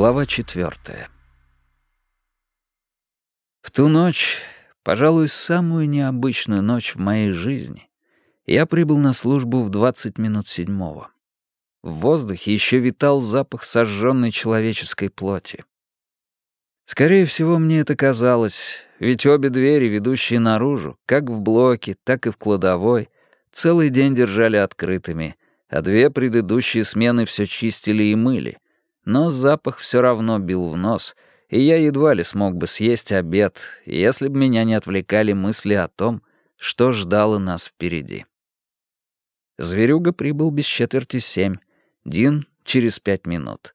Глава четвертая. В ту ночь, пожалуй, самую необычную ночь в моей жизни, я прибыл на службу в 20 минут седьмого. В воздухе еще витал запах сожженной человеческой плоти. Скорее всего, мне это казалось, ведь обе двери, ведущие наружу, как в блоке, так и в кладовой, целый день держали открытыми, а две предыдущие смены все чистили и мыли — но запах все равно бил в нос, и я едва ли смог бы съесть обед, если бы меня не отвлекали мысли о том, что ждало нас впереди. Зверюга прибыл без четверти семь, Дин — через пять минут.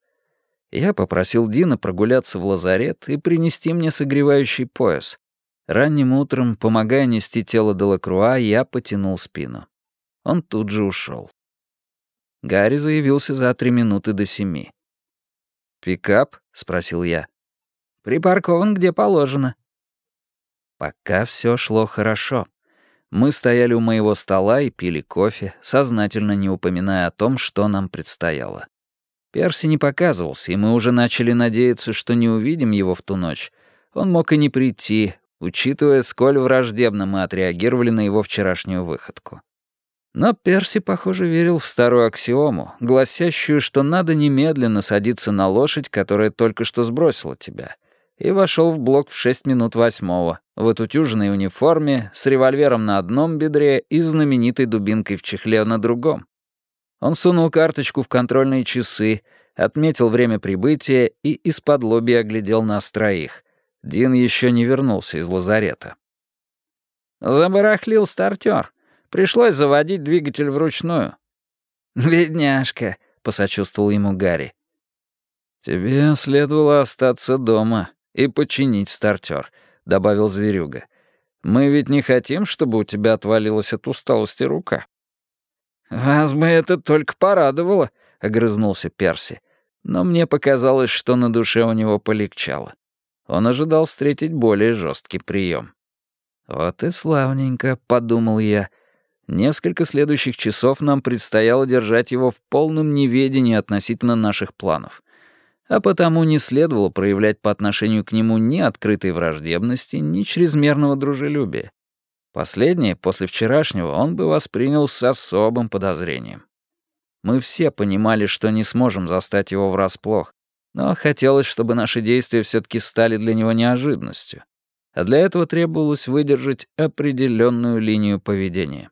Я попросил Дина прогуляться в лазарет и принести мне согревающий пояс. Ранним утром, помогая нести тело Делакруа, я потянул спину. Он тут же ушел. Гарри заявился за три минуты до семи. «Пикап?» — спросил я. «Припаркован где положено». Пока все шло хорошо. Мы стояли у моего стола и пили кофе, сознательно не упоминая о том, что нам предстояло. Перси не показывался, и мы уже начали надеяться, что не увидим его в ту ночь. Он мог и не прийти, учитывая, сколь враждебно мы отреагировали на его вчерашнюю выходку. Но Перси, похоже, верил в старую аксиому, гласящую, что надо немедленно садиться на лошадь, которая только что сбросила тебя, и вошел в блок в шесть минут восьмого, в отутюженной униформе, с револьвером на одном бедре и знаменитой дубинкой в чехле на другом. Он сунул карточку в контрольные часы, отметил время прибытия и из-под лоби оглядел нас троих. Дин еще не вернулся из лазарета. «Забарахлил стартер», Пришлось заводить двигатель вручную». «Бедняжка», — посочувствовал ему Гарри. «Тебе следовало остаться дома и починить стартер», — добавил зверюга. «Мы ведь не хотим, чтобы у тебя отвалилась от усталости рука». «Вас бы это только порадовало», — огрызнулся Перси. Но мне показалось, что на душе у него полегчало. Он ожидал встретить более жесткий прием. «Вот и славненько», — подумал я, — Несколько следующих часов нам предстояло держать его в полном неведении относительно наших планов. А потому не следовало проявлять по отношению к нему ни открытой враждебности, ни чрезмерного дружелюбия. Последнее, после вчерашнего, он бы воспринял с особым подозрением. Мы все понимали, что не сможем застать его врасплох, но хотелось, чтобы наши действия все-таки стали для него неожиданностью. А для этого требовалось выдержать определенную линию поведения.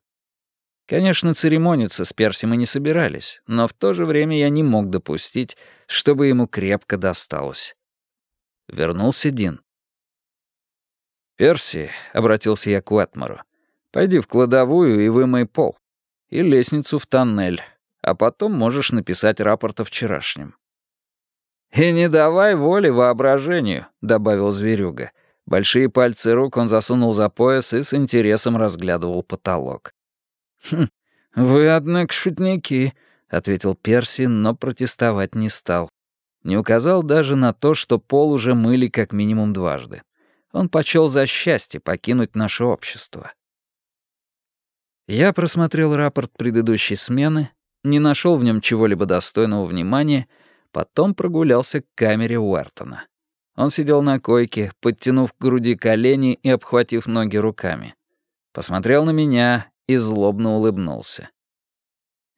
Конечно, церемониться с Перси мы не собирались, но в то же время я не мог допустить, чтобы ему крепко досталось. Вернулся Дин. «Перси», — обратился я к Уэтмору, — «пойди в кладовую и вымой пол. И лестницу в тоннель, а потом можешь написать рапорт о вчерашнем». «И не давай воли воображению», — добавил зверюга. Большие пальцы рук он засунул за пояс и с интересом разглядывал потолок. «Хм, вы, однако, шутники», — ответил Перси, но протестовать не стал. Не указал даже на то, что пол уже мыли как минимум дважды. Он почел за счастье покинуть наше общество. Я просмотрел рапорт предыдущей смены, не нашел в нем чего-либо достойного внимания, потом прогулялся к камере Уэртона. Он сидел на койке, подтянув к груди колени и обхватив ноги руками. Посмотрел на меня и злобно улыбнулся.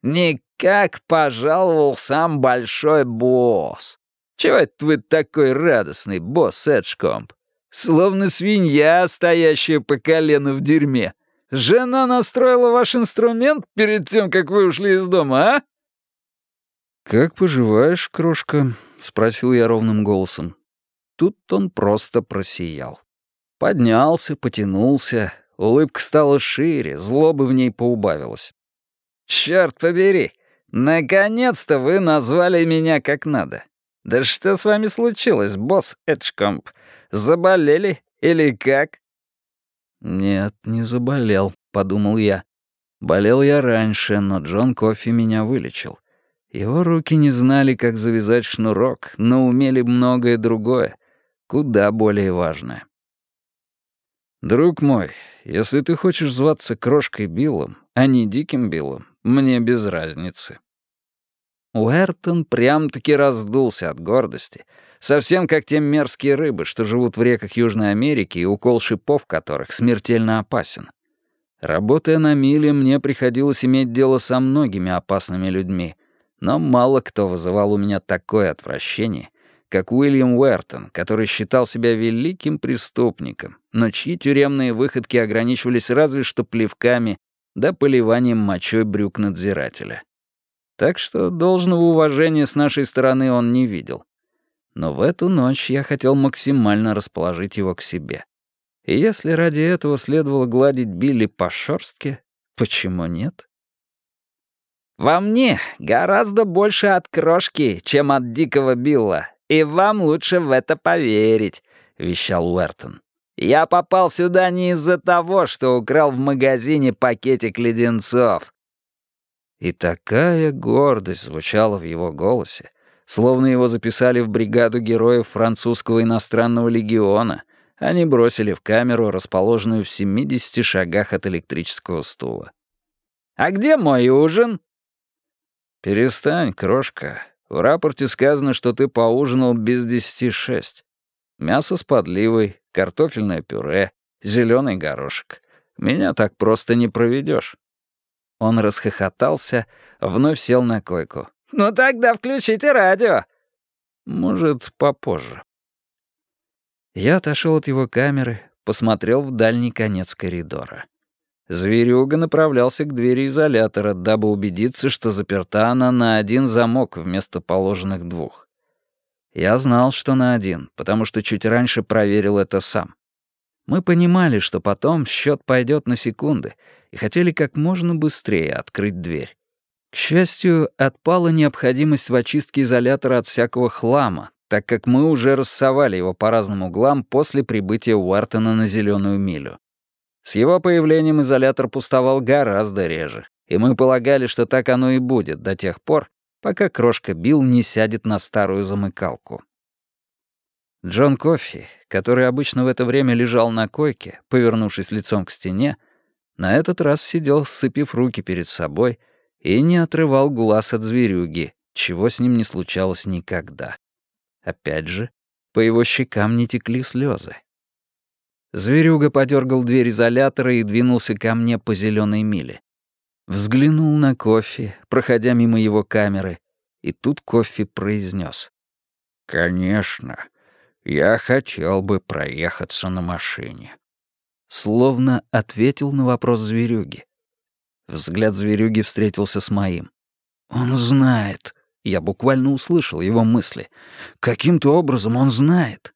«Никак пожаловал сам большой босс. Чего это вы такой радостный, босс Эджкомп? Словно свинья, стоящая по колено в дерьме. Жена настроила ваш инструмент перед тем, как вы ушли из дома, а?» «Как поживаешь, крошка?» — спросил я ровным голосом. Тут он просто просиял. Поднялся, потянулся, Улыбка стала шире, злобы в ней поубавилось. «Чёрт побери! Наконец-то вы назвали меня как надо. Да что с вами случилось, босс Эджкомп? Заболели или как?» «Нет, не заболел», — подумал я. Болел я раньше, но Джон Кофи меня вылечил. Его руки не знали, как завязать шнурок, но умели многое другое, куда более важное. «Друг мой, если ты хочешь зваться Крошкой Биллом, а не Диким Биллом, мне без разницы». Уэртон прям-таки раздулся от гордости, совсем как те мерзкие рыбы, что живут в реках Южной Америки и укол шипов которых смертельно опасен. Работая на миле, мне приходилось иметь дело со многими опасными людьми, но мало кто вызывал у меня такое отвращение, как Уильям Уэртон, который считал себя великим преступником, но чьи тюремные выходки ограничивались разве что плевками да поливанием мочой брюк надзирателя. Так что должного уважения с нашей стороны он не видел. Но в эту ночь я хотел максимально расположить его к себе. И если ради этого следовало гладить Билли по шорстке, почему нет? «Во мне гораздо больше от крошки, чем от дикого Билла, и вам лучше в это поверить», — вещал Уэртон. «Я попал сюда не из-за того, что украл в магазине пакетик леденцов». И такая гордость звучала в его голосе, словно его записали в бригаду героев французского иностранного легиона, а не бросили в камеру, расположенную в 70 шагах от электрического стула. «А где мой ужин?» «Перестань, крошка. В рапорте сказано, что ты поужинал без десяти шесть. Мясо с подливой, картофельное пюре, зеленый горошек. Меня так просто не проведешь. Он расхохотался, вновь сел на койку. «Ну тогда включите радио». «Может, попозже». Я отошел от его камеры, посмотрел в дальний конец коридора. Зверюга направлялся к двери изолятора, дабы убедиться, что заперта она на один замок вместо положенных двух. Я знал, что на один, потому что чуть раньше проверил это сам. Мы понимали, что потом счет пойдет на секунды, и хотели как можно быстрее открыть дверь. К счастью, отпала необходимость в очистке изолятора от всякого хлама, так как мы уже рассовали его по разным углам после прибытия Уартона на зеленую милю. С его появлением изолятор пустовал гораздо реже, и мы полагали, что так оно и будет до тех пор, пока крошка Билл не сядет на старую замыкалку. Джон Кофи, который обычно в это время лежал на койке, повернувшись лицом к стене, на этот раз сидел, сцепив руки перед собой, и не отрывал глаз от зверюги, чего с ним не случалось никогда. Опять же, по его щекам не текли слезы. Зверюга подергал дверь изолятора и двинулся ко мне по зеленой миле. Взглянул на кофе, проходя мимо его камеры, и тут кофе произнес: «Конечно, я хотел бы проехаться на машине». Словно ответил на вопрос зверюги. Взгляд зверюги встретился с моим. «Он знает». Я буквально услышал его мысли. «Каким-то образом он знает».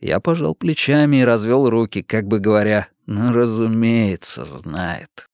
Я пожал плечами и развел руки, как бы говоря, «Ну, разумеется, знает».